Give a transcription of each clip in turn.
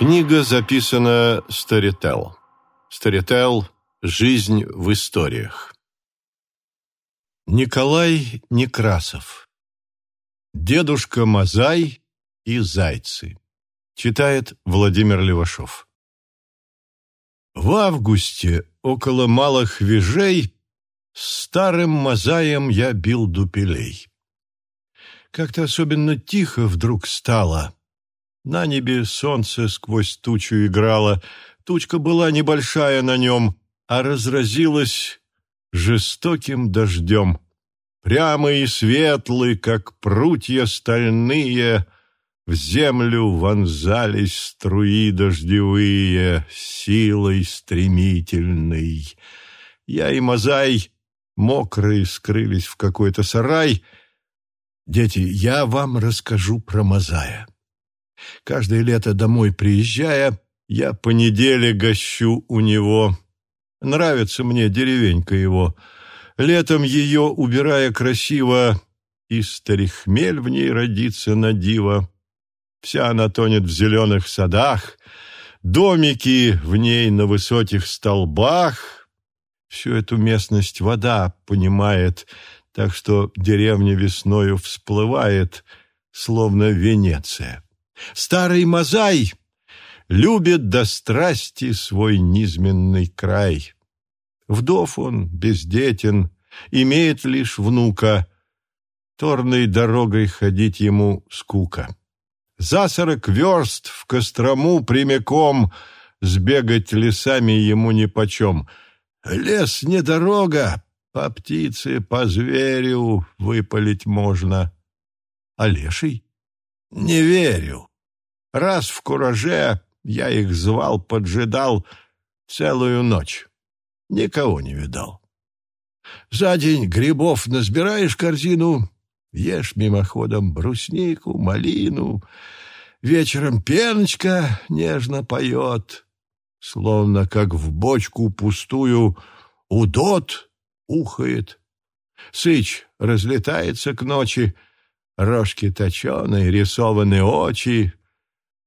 Книга записана Storytel. Storytel «Жизнь в историях». Николай Некрасов. Дедушка Мазай и зайцы. Читает Владимир Левашов. В августе около малых вежей старым мозаем я бил дупелей. Как-то особенно тихо вдруг стало. На небе солнце сквозь тучу играло. Тучка была небольшая на нем, а разразилась жестоким дождем. Прямый и светлый, как прутья стальные, В землю вонзались струи дождевые Силой стремительной. Я и Мазай, мокрые, скрылись в какой-то сарай. Дети, я вам расскажу про Мазая. Каждое лето домой приезжая, я по неделе гощу у него. Нравится мне деревенька его. Летом ее, убирая красиво, и старихмель в ней родится на диво. Вся она тонет в зеленых садах, домики в ней на высоких столбах. Всю эту местность вода понимает, так что деревня весною всплывает, словно Венеция. Старый Мазай любит до страсти свой низменный край. Вдов он, бездетен, имеет лишь внука. Торной дорогой ходить ему скука. За сорок верст в Кострому прямиком сбегать лесами ему нипочем. Лес не дорога, по птице, по зверю выпалить можно. А леший? Не верю. Раз в кураже я их звал, поджидал целую ночь. Никого не видал. За день грибов насбираешь корзину, ешь мимоходом бруснику, малину. Вечером пеночка нежно поет, словно как в бочку пустую удот ухает. Сыч разлетается к ночи, рожки точеные, рисованные очи,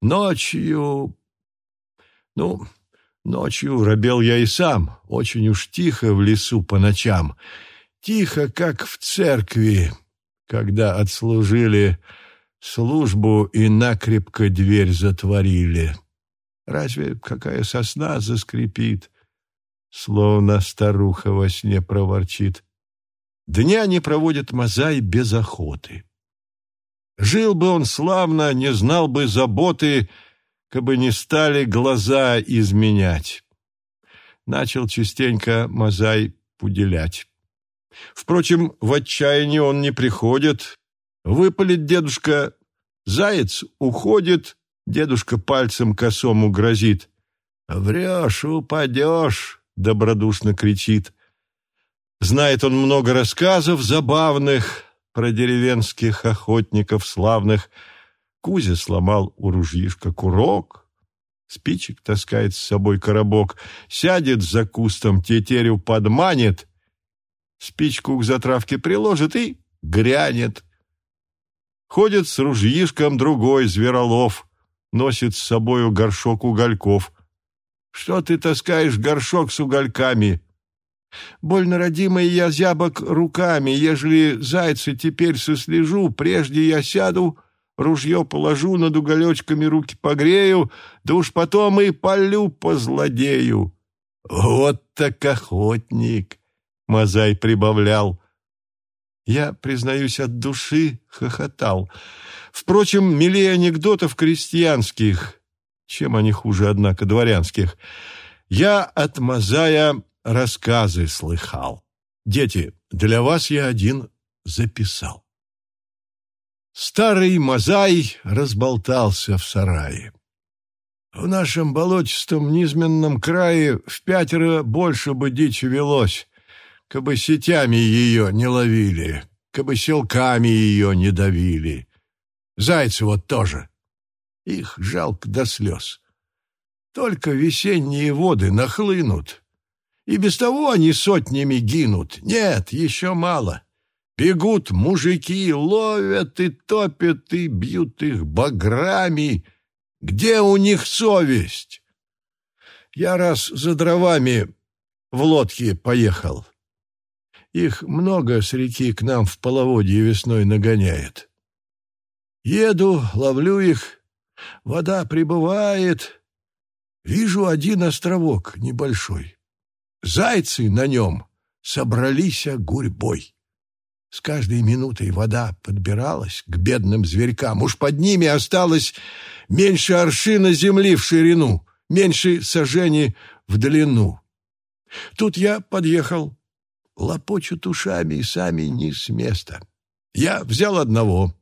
Ночью... Ну, ночью робел я и сам, очень уж тихо в лесу по ночам. Тихо, как в церкви, когда отслужили службу и накрепко дверь затворили. Разве какая сосна заскрипит, словно старуха во сне проворчит? Дня не проводит мозай без охоты. Жил бы он славно, не знал бы заботы, кабы не стали глаза изменять. Начал частенько Мазай пуделять. Впрочем, в отчаянии он не приходит. Выпалит дедушка, заяц уходит, дедушка пальцем косому грозит. «Врешь, упадешь!» — добродушно кричит. Знает он много рассказов забавных, про деревенских охотников славных. Кузя сломал у ружьишка курок, спичек таскает с собой коробок, сядет за кустом, тетерю подманит, спичку к затравке приложит и грянет. Ходит с ружьишком другой зверолов, носит с собою горшок угольков. Что ты таскаешь горшок с угольками? Больно, родимый, я зябок руками, ежели зайца теперь сослежу, прежде я сяду, ружье положу, над уголечками руки погрею, да уж потом и полю по злодею. Вот так охотник, Мазай прибавлял. Я, признаюсь, от души хохотал. Впрочем, милее анекдотов крестьянских, чем они хуже, однако, дворянских. Я от Мазая рассказы слыхал. Дети, для вас я один записал. Старый мозай разболтался в сарае. В нашем болотистом низменном крае в пятеро больше бы дичи велось, кабы сетями ее не ловили, кабы селками ее не давили. Зайцы вот тоже. Их жалко до слез. Только весенние воды нахлынут, и без того они сотнями гинут. Нет, еще мало. Бегут мужики, ловят и топят, и бьют их баграми. Где у них совесть? Я раз за дровами в лодке поехал. Их много с реки к нам в половодье весной нагоняет. Еду, ловлю их, вода прибывает. Вижу один островок небольшой. Зайцы на нем собрались гурьбой. С каждой минутой вода подбиралась к бедным зверькам. Уж под ними осталось меньше аршина земли в ширину, меньше сажений в длину. Тут я подъехал, лопочут ушами и сами не с места. Я взял одного,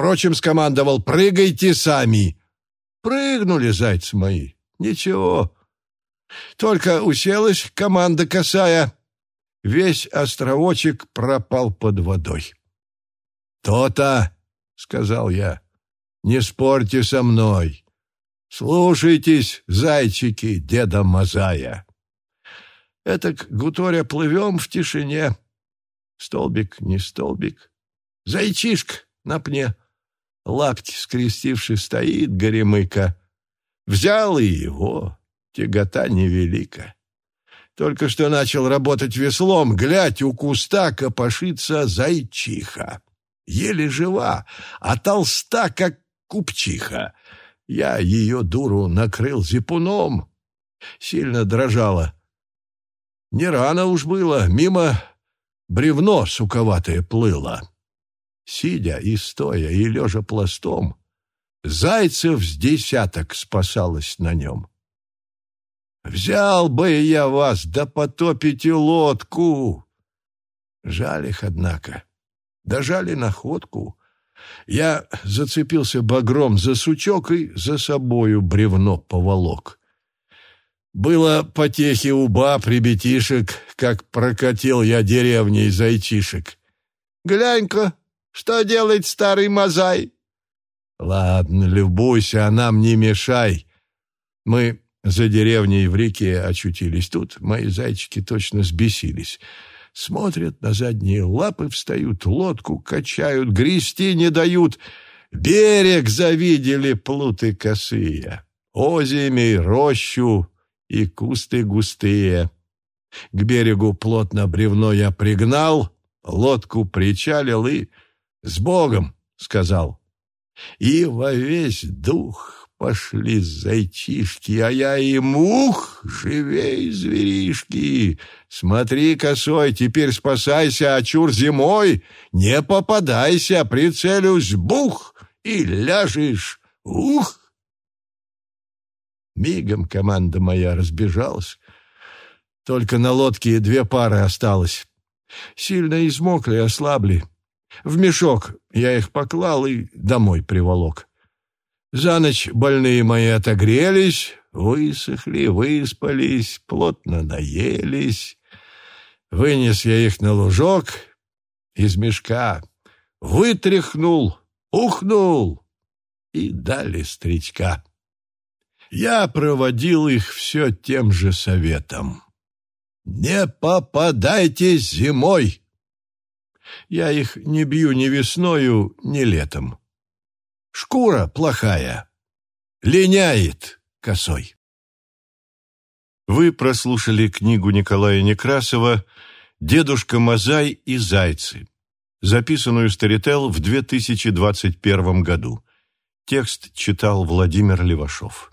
Впрочем, скомандовал «Прыгайте сами!» Прыгнули зайцы мои. Ничего. Только уселась команда косая. Весь островочек пропал под водой. «То-то!» — сказал я. «Не спорьте со мной. Слушайтесь, зайчики деда Мазая. Этак, гуторя, плывем в тишине. Столбик, не столбик. Зайчишка на пне лапки скрестивши, стоит горемыка. Взял и его, тягота невелика. Только что начал работать веслом, глядь, у куста копошится зайчиха. Еле жива, а толста, как купчиха. Я ее, дуру, накрыл зипуном. Сильно дрожала. Не рано уж было, мимо бревно суковатое плыло сидя и стоя, и лежа пластом, зайцев с десяток спасалось на нем. «Взял бы я вас, да потопите лодку!» Жаль их, однако. Дожали находку. Я зацепился багром за сучок и за собою бревно поволок. Было потехи у баб, ребятишек, как прокатил я деревней зайчишек. «Глянь-ка, что делает старый мозай?» «Ладно, любуйся, а нам не мешай. Мы за деревней в реке очутились. Тут мои зайчики точно сбесились. Смотрят на задние лапы, встают, лодку качают, грести не дают. Берег завидели плуты косые, озими, рощу и кусты густые. К берегу плотно бревно я пригнал, лодку причалил и «С Богом!» — сказал. И во весь дух пошли зайчишки, а я им ух, живей, зверишки! Смотри, косой, теперь спасайся, а чур зимой, не попадайся, прицелюсь, бух, и ляжешь, ух! Мигом команда моя разбежалась. Только на лодке две пары осталось. Сильно измокли, ослабли. В мешок я их поклал и домой приволок. За ночь больные мои отогрелись, высохли, выспались, плотно наелись. Вынес я их на лужок из мешка, вытряхнул, ухнул и дали стричка. Я проводил их все тем же советом. «Не попадайтесь зимой!» Я их не бью ни весною, ни летом. Шкура плохая, линяет косой. Вы прослушали книгу Николая Некрасова «Дедушка Мазай и зайцы», записанную Старител в 2021 году. Текст читал Владимир Левашов.